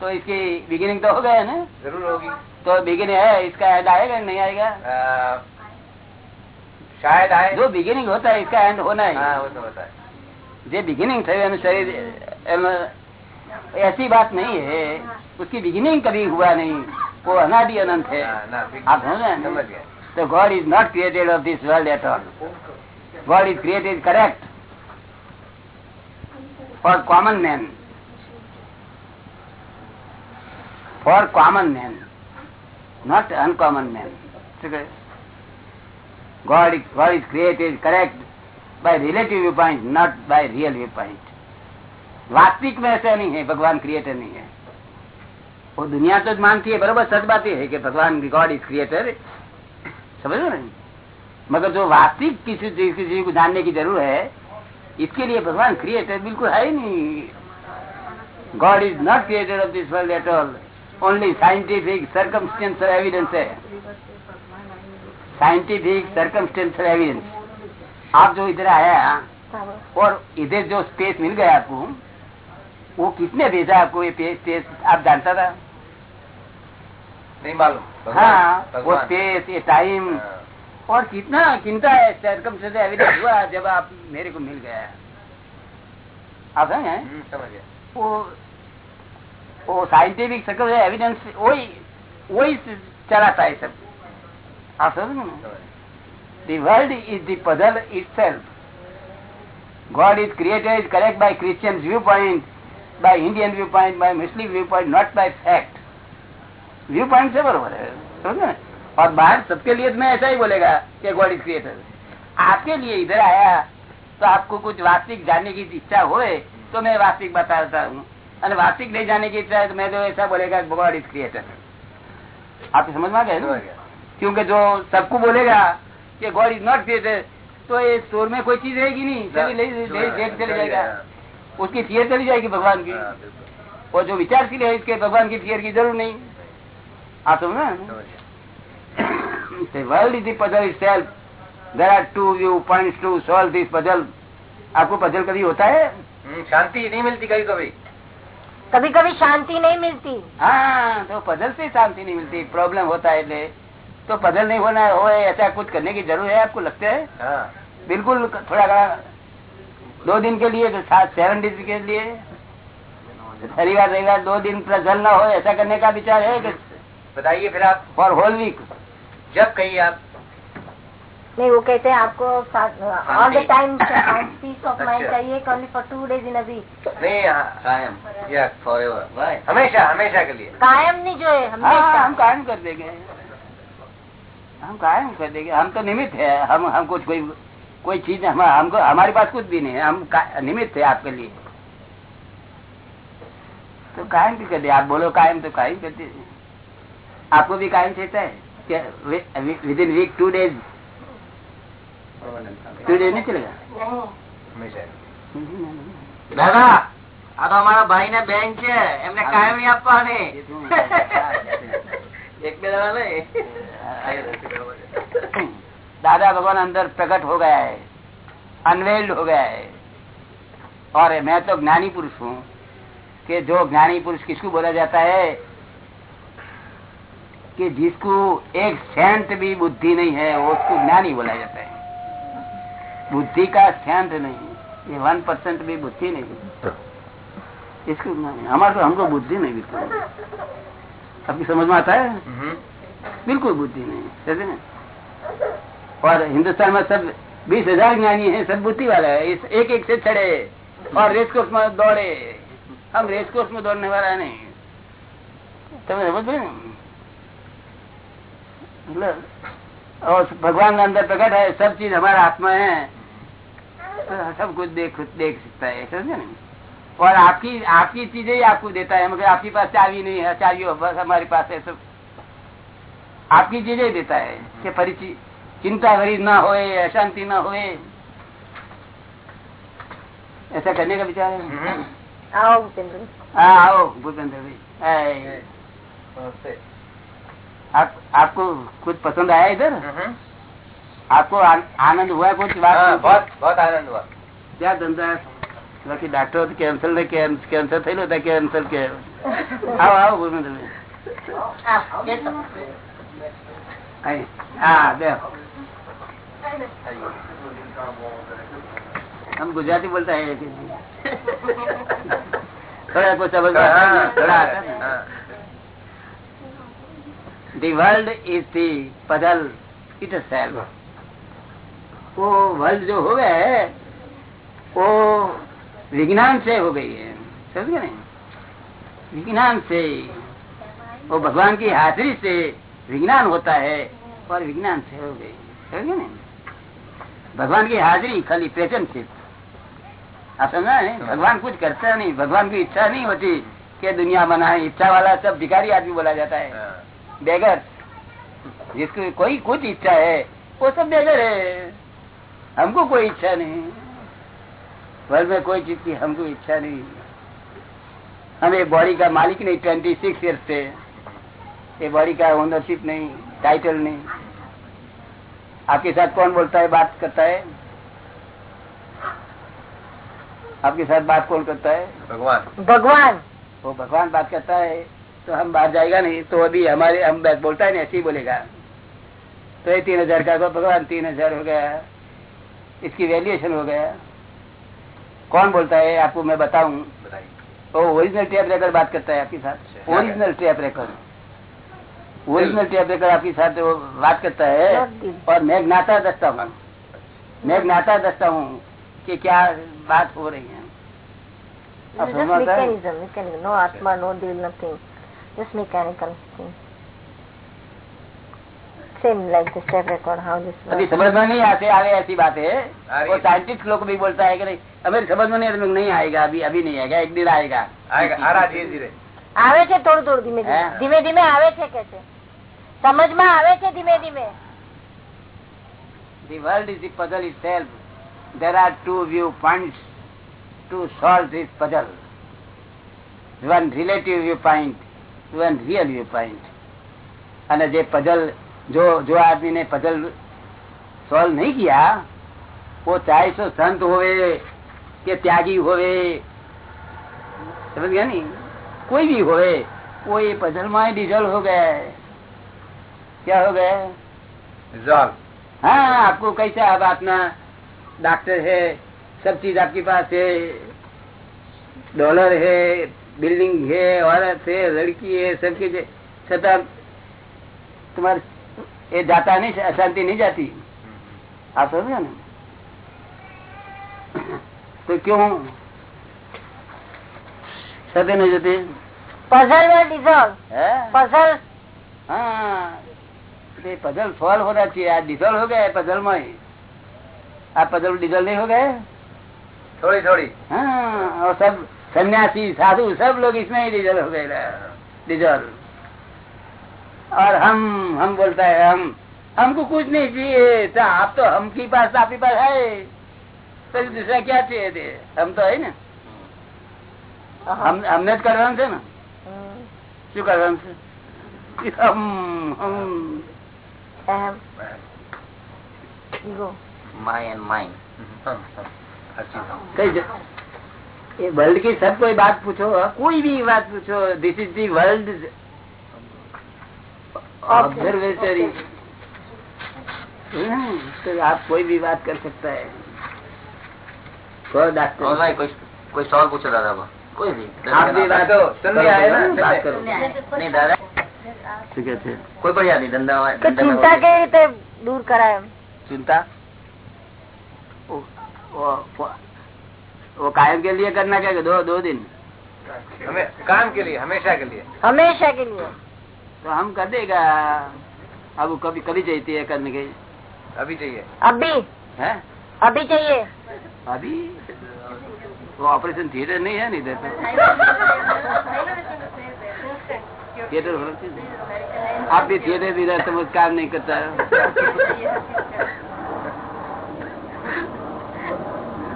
तो इसकी बिगिनिंग तो हो गया ना जरूर होगी तो बिगिनिंग है इसका एंड आएगा नहीं आएगा आ, शायद आए जो बिगिनिंग होता है इसका एंड होना हाँ है वो तो होता है જે બિગિનિંગ થયું એનું શરીર એમાં ऐसी बात नहीं है उसकी बिगिनिंग कभी हुआ नहीं वो अनादि अनंत है हाँ, ना, आप समझ रहे हैं समझ ना? गए तो God is not created of this world at all God is created correct for common man for common man not uncommon man God is, God is created correct by relative viewpoint, not by real viewpoint. वास्तविक में ऐसा नहीं है भगवान क्रिएटर नहीं है वो दुनिया तो मानती है बराबर सच बात है कि भगवान गॉड इज़ क्रिएटर समझ हो ना? मगर जो वास्तविक किसी चीज़ किसी को जानने की ज़रूरत है इसके लिए भगवान क्रिएटर बिल्कुल है ही नहीं। God is not created of this world at all only scientific circumstantial evidence है। साइंटिफिक सर्कमस्टेंशियल एविडेंस आप जो इधर आया और इधर जो स्पेस मिल गया आपको वो किसने भेजा आपको ये स्पेस आप जानता था नहीं मालूम भगवान- हाँ वो भगवान स्पेस ये टाइम हाँ, और कितना किनका है सर्कमस्टेंशियल एविडेंस हुआ जब आप मेरे को मिल गया आप समझे हम्म, समझ गए वो वो साइंटिफिक सर्कल एविडेंस वही वही चलाता है सब आप समझ The world is the puzzle itself. God is created is correct by Christian viewpoint, by Indian viewpoint, by Muslim viewpoint, not by fact. Viewpoint से बरोबर है समझे ना? और बाहर सबके लिए मैं ऐसा ही बोलेगा कि गॉड इज क्रिएटर आपके लिए इधर आया तो आपको कुछ वास्तविक जानने की इच्छा होए तो मैं वास्तविक बताता हूँ और वास्तविक नहीं जानने की इच्छा है तो मैं तो ऐसा बोलेगा गॉड इज क्रिएटर आपको समझ में आ गया ना? क्योंकि जो सबको बोलेगा कि गॉड इज नॉट क्रिएटर तो ये स्टोर में कोई चीज रहेगी नहीं सभी ले- ले- लेट चले जाएगा उसकी फियर चली जाएगी भगवान की। हाँ, और जो विचारशील है इसके भगवान की फियर की ज़रूर नहीं। आप समझ ना? World is दजल is self there are to you point to solve this puzzle आपको पजल कभी होता है? हम्म, शांति नहीं मिलती कभी कभी। कभी कभी शांति नहीं मिलती। हाँ तो पजल से शांति नहीं मिलती। प्रॉब्लम होता है तो पजल नहीं होना हो ऐसा कुछ करने की ज़रूरत है आपको लगता है? हाँ। बिल्कुल थोड़ा दो दिन के लिए तो सात सेवन डेज़ के लिए। शनिवार रविवार दो दिन पजल ना हो ऐसा करने का विचार है बताइए फिर आप। फॉर होल वीक जब कहिए आप। नहीं वो कहते हैं आपको all the time peace of mind. चाहिए only for two days in a week नहीं कायम। या फॉर हमेशा हमेशा के लिए। कायम नहीं जो है हाँ हम कायम कर देंगे। हम कायम कर देंगे। हम तो निमित्त है। हम हम कुछ कोई कोई चीज हम हमको हमारे पास कुछ भी नहीं है हम का- निमित्त है आपके लिए तो कायम भी कर दे आप बोलो कायम तो कायम कर दीजिए आपको भी कायम चाहता है within week two days two days नहीं चलेगा नहीं હંમેશા દાદા આ તો અમારા ભાઈ ને બેંક છે એમને કાયમ નહીં આપવાની એક બે દાડા નહીં दादा भगवान अंदर प्रकट हो गया है अनवेल्ड हो गया है। और मैं तो ज्ञानी पुरुष हूँ कि जो ज्ञानी पुरुष किसको बोला जाता है कि जिसको एक सेंट भी बुद्धि नहीं है वो उसको ज्ञानी बोला जाता है। बुद्धि का सेंट नहीं ये वन परसेंट भी बुद्धि नहीं। इसको हमारे को हमको बुद्धि नहीं बिल्कुल। आपकी समझ में आता है? बिल्कुल बुद्धि नहीं समझे ना? और हिंदुस्तान में सब बीस हजार ज्ञानी है सब बुद्धि वाला है इस एक एक से चढ़े और रेस कोर्स में दौड़े हम रेस कोर्स में दौड़ने वाला नहीं તમે સમજ પડી ને? એટલે, और भगवान के अंदर प्रकट है सब चीज हमारे हाथ में है तो सब कुछ देख देख सकता है समझे ना और आपकी आपकी चीजें ही आपको देता है मगर आपके पास चाबी नहीं है चाबी हो, बस हमारे पास है सब आपकी चीजें ही देता है कि परिचय चिंता गरीब ना होए अशांति ना होए ऐसा करने का विचार है आओ भूपेंद्र हाँ आओ भूपेंद्र भाई आए। आप आपको कुछ पसंद आया इधर आपको आन- आनंद हुआ कुछ बात बहुत बहुत आनंद हुआ क्या धंधा બાકી ડાક્ટર કેન્સર ને કેન્સર થયેલું હતા કેન્સર કે આવો આવો ભૂપેન્દ્રભાઈ અહીં. હા બે हम गुजराती बोलता है थोड़ा कुछ समझ। The world is the puzzle itself. वो वर्ल्ड जो हो गया है, वो विज्ञान से हो गई है। समझ गए नहीं? विज्ञान से, वो भगवान की हाजिरी से विज्ञान होता है और विज्ञान से हो गई। समझ गए नहीं? भगवान की हाजिरी खाली प्रेजेंटशिप आप समझा नहीं भगवान कुछ करता नहीं भगवान की इच्छा नहीं होती कि दुनिया बनाए इच्छा वाला सब भिखारी आदमी बोला जाता है। बेगर जिसको कोई कुछ इच्छा है वो सब बेगर है। हमको कोई इच्छा नहीं। वर्ल्ड में कोई चीज़ की हमको इच्छा नहीं। हम ये बॉडी का मालिक नहीं ट्वेंटी सिक्स ईयर्स से। ये बॉडी का ओनरशिप नहीं टाइटल नहीं। आपके साथ कौन बोलता है बात करता है? आपके साथ बात कौन करता है? भगवान। भगवान। वो भगवान बात करता है तो हम बाहर जाएगा नहीं तो अभी हमारे हम बात बोलता है ना ऐसे ही बोलेगा। तो ये तीन हज़ार का भगवान तीन हज़ार हो गया। इसकी वैल्यूएशन हो गया। कौन बोलता है आपको मैं बताऊँ? बताइए। वो ओरिजिनल टेप रिकॉर्ड बात करता है आपके साथ। Original tape record original tape लेकर आपके साथ वो बात करता है और मैं ज्ञाता दसता हूँ मैं ज्ञाता दसता हूँ कि क्या बात हो रही है। समझ में नहीं आते आ ऐसी बात है। वो साइंटिस्ट लोग भी बोलता है कि नहीं अभी समझ में नहीं नहीं आएगा अभी अभी नहीं आएगा एक दिन आएगा। आएगा आ रहा धीरे धीरे આવે છે થોડું થોડું ધીમે ધીમે ધીમે ધીમે આવે છે કે છે સમજમાં આવે છે ધીમે ધીમે The world is the puzzle itself. There are two viewpoints to solve this puzzle. One relative viewpoint, one real viewpoint. અને જે પઝલ જો જો આદમીને પઝલ સોલ્વ નહીં કિયા વો ચાહે સો સંત હોવે કે ત્યાગી હોવે સમજ ગયા નહીં कोई भी हो वो ये पजल में डिजल हो गए। क्या हो गए? हाँ आपको कैसा अब अपना डॉक्टर है सब चीज़ आपके पास है डॉलर है बिल्डिंग है औरत है लड़की है सब कुछ छता तुम्हारे ये जाता नहीं अशांति नहीं जाती। हम्म। आप समझे ना? तो क्यों? सत्य नहीं जाती पजल में डिजॉल्व है पजल हाँ ये पजल सॉल्व होना चाहिए आज डिजल हो गया है पजल में ही। आप पजल डिजल नहीं हो गए થોડી થોડી हाँ और सब सन्यासी साधु सब लोग इसमें ही डिजल हो गए डिजल और हम हम बोलता है हम हमको कुछ नहीं चाहिए तो आप तो हम की पास आपके पास है तो दूसरा क्या चाहिए थे हम तो है ना हम हमने જ કરવાનું છે ને શું કરવાનું છે હમ હમ એમ ego માય એન્ડ માઇન્ડ સાચી कई ज- ये वर्ल्ड की सब कोई बात पूछो कोई भी बात पूछो this is the world observatory तो आप कोई भी बात कर सकता है कौन और डॉक्टर भाई कोई कोई सवाल पूछो दादा को कोई भी आप भी बात तो चंदी आए ना, बात चंदी। करो नहीं दादा ठीक है ठीक કોઈ પણ યાદ નહીં ધંધા કે ચિંતા કેવી રીતે દૂર કરાય એમ चिंता वो, वो, वो, वो कायम के लिए करना क्या दो दो दिन हमें काम के लिए हमेशा के लिए હંમેશા કે લીએ तो हम कर देगा अब वो कभी कभी चाहिए है करने के अभी चाहिए અભી है અભી चाहिए अभी वो ऑपरेशन थिएटर नहीं है नहीं देता थिएटर होना चाहिए आप भी थिएटर भी रहते वो काम नहीं करता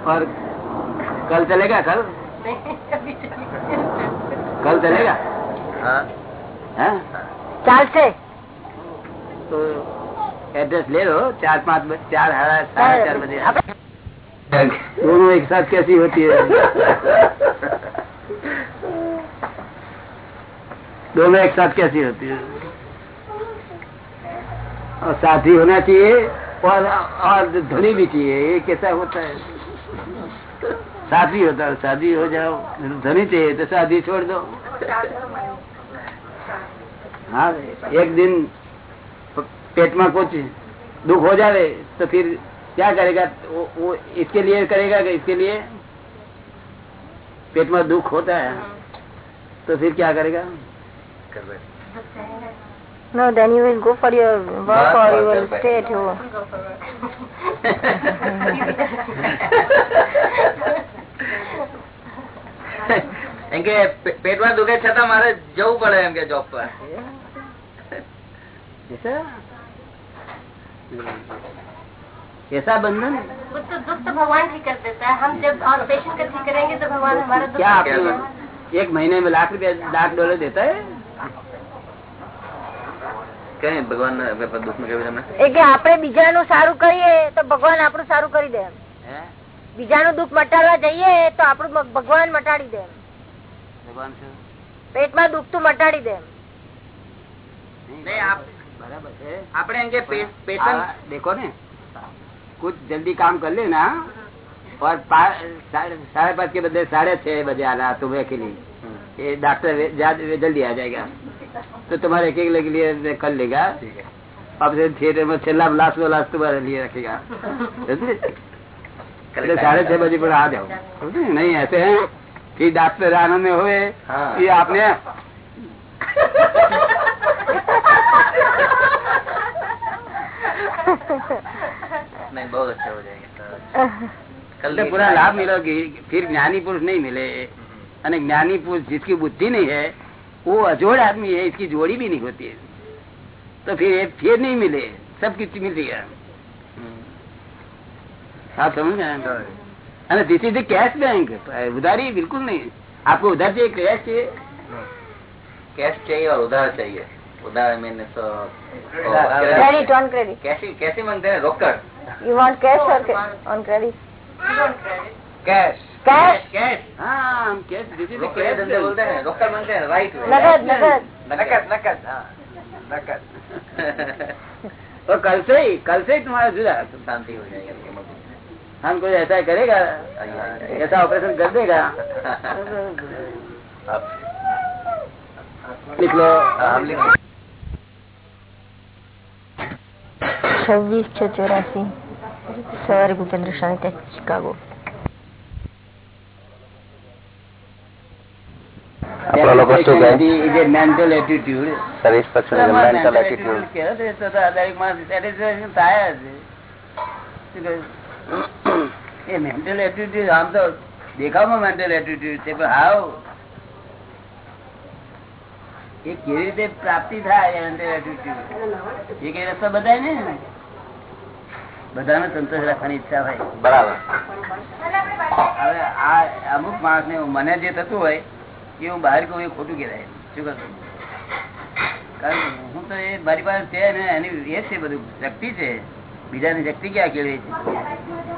और कल चलेगा कल कल चलेगा हाँ है ચાલશે तो एड्रेस ले लो चार पाँच बजे चार साढ़ा साढ़े चार बजे આપણે दोनों एक साथ कैसी होती है दोनों एक साथ कैसी होती है और साथी होना चाहिए और और धनी भी चाहिए ये कैसा होता है साथी होता है शादी हो जाओ धनी चाहिए तो शादी छोड़ दो हाँ एक दिन पेट में कुछ दुख हो जाए तो फिर क्या करेगा वो, वो इसके लिए करेगा कि इसके लिए पेट में दुख होता है तो फिर क्या करेगा कर बैठ No, then you will go for your work Work or or you will go back. stay at home. એમ કે પે- પેટમાં દુખે છતાં મારે જવું પડે એમ કે જોબ પર ऐसा ऐसा बंधन वो तो दुख तो भगवान ठीक कर देता है हम जब और पेशेंट का ठीक करेंगे तो भगवान हमारा दुख क्या ठीक कर देगा। आप एक महीने में लाख रुपया लाख डॉलर देता है કઈ ભગવાન દુઃખ નું કેવું તમે એ કે આપણે બીજાનું સારું કરીએ તો ભગવાન આપણું સારું કરી દે એમ हैं? બીજાનું દુઃખ મટાડવા જઈએ તો આપણું ભગ- ભગવાન મટાડી દે એમ भगवान से પેટમાં દુખતું મટાડી દે એમ नहीं, आप- बराबर है આપણે એમ કે પેશન્ટ आ, देखो ने कुछ जल्दी काम कर लेना और साढ़े पाँच के बदले साढ़े छह बजे आना सुबह के लिए ये डॉक्टर जल्दी आ जाएगा तो तुम्हारे एक एक के लिए कर लेगा अब थिएटर में छेल्ला लास्ट में लास्ट तुम्हारे लिए रखेगा साढ़े छह बजे पर आ जाओ नहीं ऐसे है कि डॉक्टर आनंद में हुए ये आपने नहीं बहुत अच्छा हो जाएगा कल पूरा लाभ मिलोगी फिर ज्ञानी पुरुष नहीं मिले અને જ્ઞાની પુરુષ जिसकी बुद्धि नहीं है वो अजोड़ आदमी है इसकी जोड़ी भी नहीं होती है तो फिर ये फिर नहीं मिले सब कुछ मिल गया आप समझ गए અને दिस इज कैश बैंक उधारी बिल्कुल नहीं आपको उधार चाहिए कैश चाहिए कैश चाहिए और उधार चाहिए उधार मैंने तो ક્રેડિટ ઓન ક્રેડિટ कैसी कैसी मांगते हैं रोकड़ you want cash or on credit cash cash cash हाँ हम कैश दिस इज रोकड़ धंधे बोलते हैं रोकड़ मांगते हैं राइट નગદ નગદ નકદ નકદ હા નકદ और कल से ही कल से ही तुम्हारा जुदा शांति हो जाएगी आपकी मम्मी हम कोई ऐसा करेगा ऐसा ऑपरेशन कर देगा लिख लो हम लिख છવ્વીસ છ ચોરાસી સવારે ભૂપેન્દ્ર શાહ ચિકાગો આપણા લોકો શું કહે? Is mental attitude. Satisfaction mental attitude છે, તો દરેક માણસ satisfaction થાય જ. શું કહ્યું? એ મેન્ટલ એટીટ્યુડ આમ તો દેખાવમાં મેન્ટલ એટીટ્યુડ છે પણ હાવ એ કેવી રીતે પ્રાપ્તિ થાય એ કઈ રસ્તો બધા ને? બધાને સંતોષ રાખવાની ઈચ્છા હોય. બરાબર. હવે આ અમુક માણસ ને મને જે થતું હોય એ હું બહાર કહું એ ખોટું કહેવાય. શું કરું કારણ હું તો એ મારી પાસે છે ને એની એ છે બધું. શક્તિ છે. બીજાની શક્તિ ક્યાં કેળવી છે?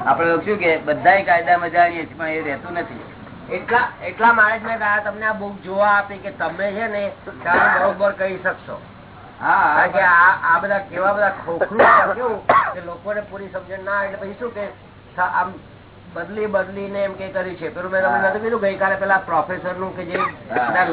આપણે શું કે બધા કાયદામાં જાણીએ છીએ પણ એ રહેતું નથી. એટલા એટલા માણસ મેં આ તમને આ બુક જોવા આપી કે તમે છે ને બરોબર કહી શકશો. હા કે આ આ બધા કેવા બધા ખોખલું કે લોકોને પૂરી સમજણ ના આવે. એટલે પછી શું કે આમ બદલી બદલી ને એમ કે કર્યું છે. પેલું મેં તમને નતું કીધું ગઈકાલે પેલા પ્રોફેસરનું કે જે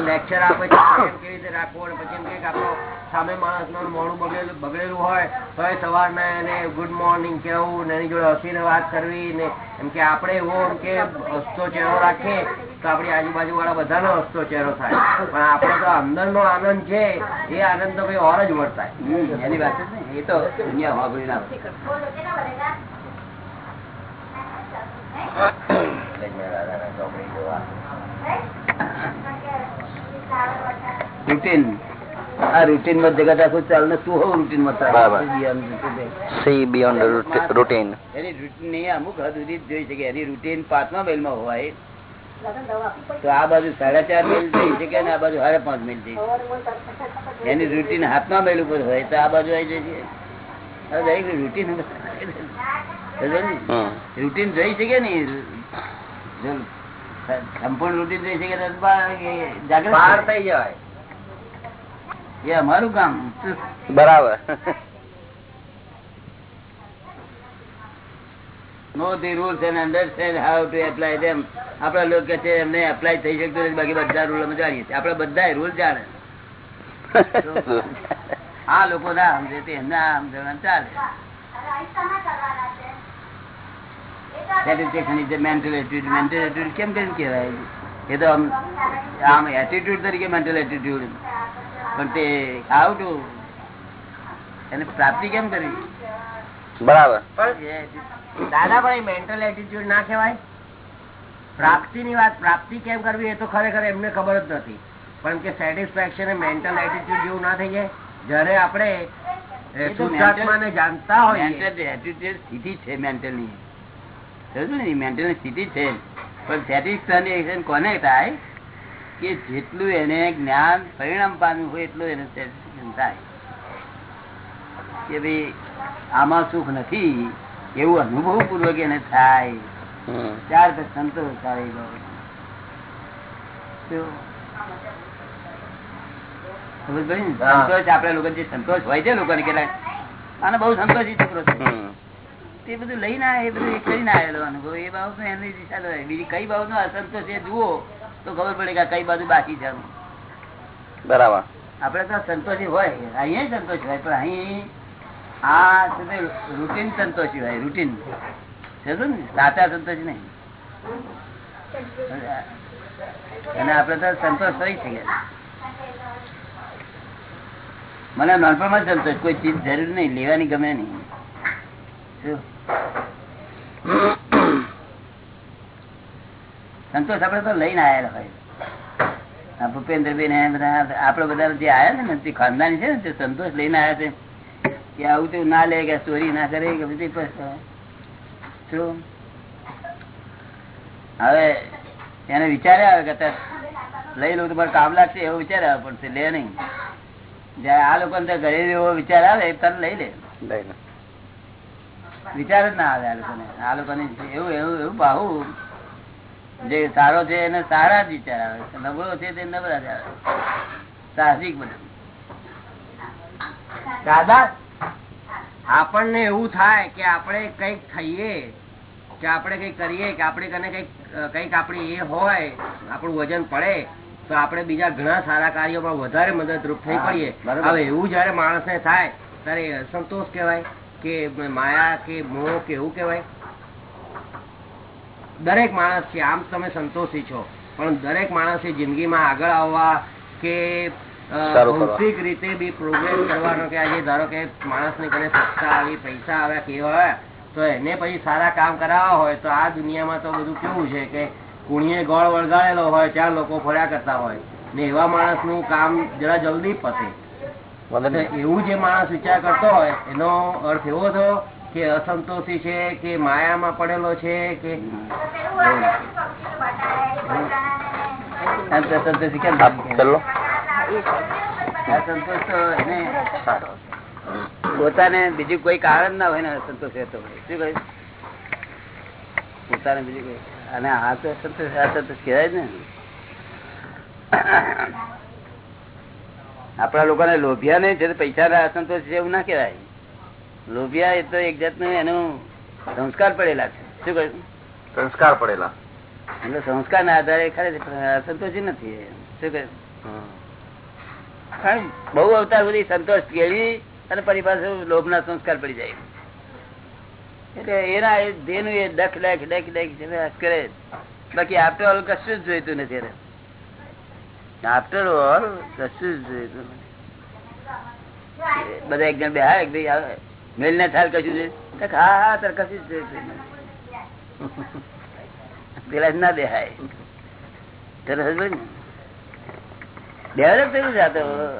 લેક્ચર આપે છે એમ કેવી રીતે રાખવું અને પછી એમ કે આપણો સામે માણસનું મોડું બગડેલું બગડેલું હોય તો એ સવારના એને ગુડ મોર્નિંગ કેવું ને એની જોડે હસીને વાત કરવી ને એમ કે આપણે એવો એમ કે હસતો ચહેરો રાખીએ તો આપણી આજુબાજુ વાળા બધાનો હસતો ચહેરો થાય. પણ આપણે તો અંદર નો આનંદ છે એ આનંદ તો ભાઈ ઓર જ વર્તાય. એની વાત એ તો દુનિયા વાપરી ના રૂટીન આ રૂટીનમાં જગત આખું ચાલે ને તું હોવ રૂટીનમાં બિયોન્ડ રૂટીન એની રૂટીન નહીં અમુક હદ સુધી જોઈ શકે. એની રૂટીન પાંચમા મેલમાં હોય. તો આ બાજુ સાડા ચાર મેલ થઈ શકે આ બાજુ સાડા પાંચ મેલ થઈ એની રૂટીન હાથમાં મેલ ઉપર હોય તો આ બાજુ આવી જશે દરેક રૂટીન રૂટીન રહી શકે ને? સંપૂર્ણ રૂટીન રહી શકે બહાર થઈ જવાય. એ અમારું કામ. બરાબર. Know the rules and understand how to apply them આપણા લોકો કે છે એમને એપ્લાય થઈ શકતું નથી બાકી બધા રૂલ અમે જાણીએ છીએ. આપડે બધા રૂલ જાણે. આ લોકો ના સમજે તે ના સમજણ ચાલે. Satisfaction is mental attitude mental attitude કેમ કરીને કહેવાય? એ તો આમ આમ એટીટ્યુડ તરીકે મેન્ટલ એટીટ્યુડ પણ તે હાઉ ટુ એને પ્રાપ્તિ કેમ કરવી બરાબર. દાદા ભાઈ મેન્ટલ એટીટ્યુડ ના કહેવાય? પ્રાપ્તિ ની વાત પ્રાપ્તિ કેમ કરવી એ તો ખરેખર એમને ખબર જ નથી. પણ કે સેટિસ્ફેક્શન મેન્ટલ એટીટ્યુડ જેવું ના થઈ જાય? જ્યારે આપણે જાણતા હોય એટિટ્યુડ એટીટ્યુડ સ્થિતિ છે મેન્ટલની. સમજો સ્થિતિ છે. પણ સેટિસ્ફેક્શન કોને થાય? કે જેટલું એને જ્ઞાન પરિણામ પામ્યું હોય એટલું એને સેટિસ્ફેક્શન થાય. કે ભાઈ આમાં સુખ નથી એવું અનુભવ પૂર્વક એને થાય. ત્યાર પછી સંતોષ પડી ને? સંતોષ આપડે લોકો જે સંતોષ હોય છે લોકોને કેટલાક અને બહુ સંતોષી છોકરો છે. તે બધું લઈને આવે એ બધું કરીને આવેલો અનુભવ. એ બાબત એની દિશા હોય. બીજી કઈ બાબત નો અસંતોષ એ જુઓ તો ખબર પડે કે કઈ બાજુ બાકી છે બરાબર. આપડે તો સંતોષી હોય. અહીંયા સંતોષ હોય પણ અહીં આ રૂટીન સંતોષી હોય રૂટીન સમજો ને? સાચા સંતોષ નહીં. અને આપડે તો સંતોષ થઈ શકે મને નાનપણમાં સંતોષ. કોઈ ચીજ જરૂર નહીં લેવાની ગમે નહીં. શું? સંતોષ આપડે તો લઈને આવેલા હોય. ભૂપેન્દ્રબેન આપડે બધા જે આવ્યા ને તે ખાનદાની છે ને, તે સંતોષ લઈને આવ્યા છે. કે આવું તેવું ના લે, કે ચોરી ના કરે, કે બધી હવે એને વિચારે આવે કે અત્યારે લઈ લઉં તો મારે કામ લાગશે એવો વિચાર આવે પણ લે નહીં. જયારે આ લોકો ઘરે એવો વિચાર આવે તને લઈ લે. લઈને. વિચાર જ ના આવે આ લોકોને. આ લોકોને એવું એવું એવું બાહુ. જે સારો છે એને સારા જ વિચાર આવે નબળો છે તે નબળા જ આવે સાહસિક બધું. દાદા આપણને એવું થાય કે આપણે કંઈક થઈએ કે આપણે કંઈક કરીએ કે આપણે કને કંઈક કંઈક આપણે એ હોય આપણું વજન પડે તો આપણે બીજા ઘણા સારા કાર્યોમાં વધારે મદદરૂપ થઈ પડીએ. હવે એવું જયારે માણસને થાય ત્યારે સંતોષ અસંતોષ કહેવાય. કે માયા કે મોહ કે એવું કહેવાય દરેક માણસ છે આમ તમે સંતોષી છો પણ દરેક માણસે જિંદગીમાં આગળ આવવા કે. ભૌતિક રીતે બી પ્રોગ્રેસ કરવાનો કે આજે ધારો કે માણસને કને સત્તા આવી પૈસા આવ્યા કે આવ્યા તો એને પછી સારા કામ કરાવવા હોય તો આ દુનિયામાં તો બધું કેવું છે કે કુણીએ ગોળ વળગાડેલો હોય ત્યાં લોકો ફર્યા કરતા હોય ને એવા માણસનું કામ જરા જલ્દી પતે. એવું જે માણસ વિચાર કરતો હોય એનો અર્થ એવો થયો કે અસંતોષી છે કે માયામાં પડેલો છે કે સંતોષી કેમ આપ ચલો. આ સંતોષ તો એને પોતાને બીજું કોઈ કારણ ના હોય ને સંતોષ રહેતો હોય. શું કહ્યું? પોતાને બીજું કોઈ અને આ તો સંતોષ આ સંતોષ કહેવાય ને. આપણા લોકોને લોભિયા નહીં છે પૈસા ના અસંતોષ છે એવું ના કહેવાય. લોભિયા એ તો એક જાતનું એનું સંસ્કાર પડેલા છે. શું કહ્યું? સંસ્કાર પડેલા. એટલે સંસ્કાર ના આધારે ખરે અસંતોષી નથી શું કહ્યું? બહુ અવતાર સુધી સંતોષ કેળવી અને પછી પાછું લોભ ના સંસ્કાર પડી જાય. એટલે એના એ દેહનું એ ડખ ડખ ડખ ડખ કરે. બાકી આફ્ટર કશું જ જોઈતું નથી એને. આફ્ટર ઓલ જ બધા એક બે હા એક ભાઈ આવે. મેલ ને થાય કશું છે હા હા, તાર કશું જ પેલા ના દેહાય તરસ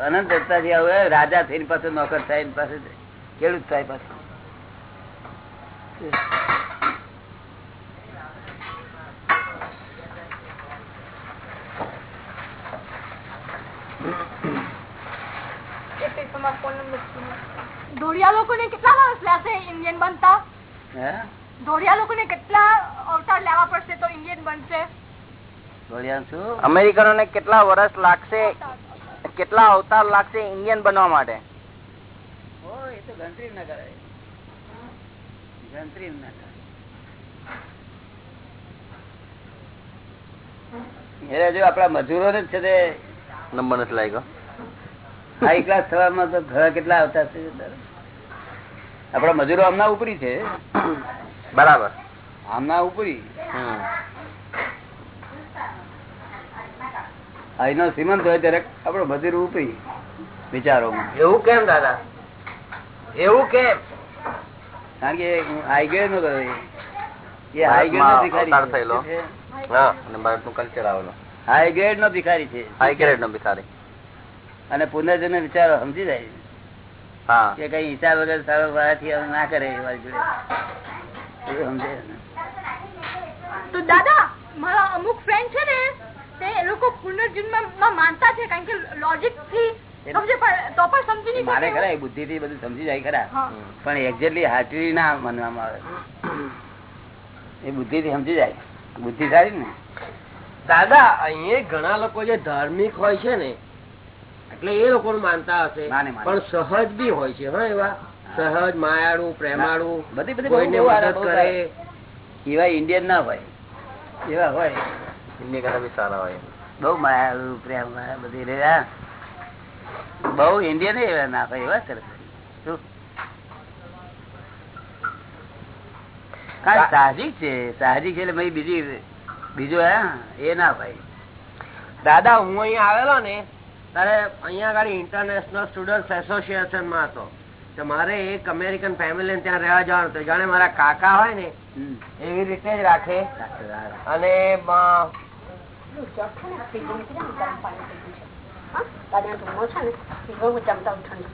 અનંત અવતારથી હવે રાજા થઈને પાસે નોકર થાય પાસે ખેડૂત થાય પાછો ધોળિયા લોકોને કેટલા વર્ષ લેશે ઇન્ડિયન બનતા? હે? ધોળિયા લોકોને કેટલા અવતાર લેવા પડશે તો ઇન્ડિયન બનશે? અમેરિકનો ને કેટલા વર્ષ લાગશે? કેટલા અવતાર લાગશે ઇન્ડિયન બનવા માટે? ના ના આપડા મજૂરો જ છે તે. નંબર નથી લાગ્યો. હાઈ ક્લાસ થવામાં તો ઘણા કેટલા આવતા છે આપડા મજૂરો આમના ઉપરી છે. બરાબર. આમના ઉપરી. અહીંનો શ્રીમંત હોય ત્યારે આપડો મજૂર ઉપરી વિચારોમાં. એવું કેમ દાદા? એવું કેમ? કારણ કે હાઈ ગ્રેડ નો ગયો એ. એ હાઈ ગ્રેડ નો ભિખારી થયેલો. છે. ભારત અને કલ્ચર આવેલો. હાઈ ગ્રેડ નો ભિખારી છે. હાઈ ગ્રેડ નો ભિખારી. અને પુનર્જન વિચારો સમજી જાય. હા કે કઈ હિસાબ વગર સારો વાળાથી ના કરે એ જોડે. સમજે તો દાદા મારા અમુક ફ્રેન્ડ છે ને તે લોકો પુનર્જન્મમાં માનતા છે કારણ કે લોજિકથી સમજે પણ સમજી નહીં માને શકે. ખરા એ બુદ્ધિ થી બધું સમજી જાય ખરા. પણ એક્ઝેક્ટલી હાજરી ના માનવામાં આવે. એ બુદ્ધિ થી સમજી જાય. બુદ્ધિ સારી ને? દાદા અહીંયા ઘણા લોકો જે ધાર્મિક હોય છે ને એટલે એ લોકો માનતા હશે. પણ સહજ બી હોય છે હા એવા. સહજ માયાળું પ્રેમાળું બધી બધી કોઈને મદદ કરે. એવા ઇન્ડિયન ના હોય. એવા હોય. ઇન્ડિયન કરતા બી સારા હોય. બહુ માયાળુ પ્રેમ બધી રહ્યા બહુ ઇન્ડિયન એવા ના હોય એવા સરસ શું? સાહજિક છે સાહજિક છે એટલે બીજી બીજો હા એ ના ભાઈ દાદા હું અહીંયા આવેલો ને ત્યારે અહીંયા આગળ ઇન્ટરનેશનલ સ્ટુડન્ટ એસોસિએશનમાં હતો. તો મારે એક અમેરિકન ફેમિલી ત્યાં રહેવા જવાનું હતું. જાણે મારા કાકા હોય ને એવી રીતે જ રાખે. અને છે ને?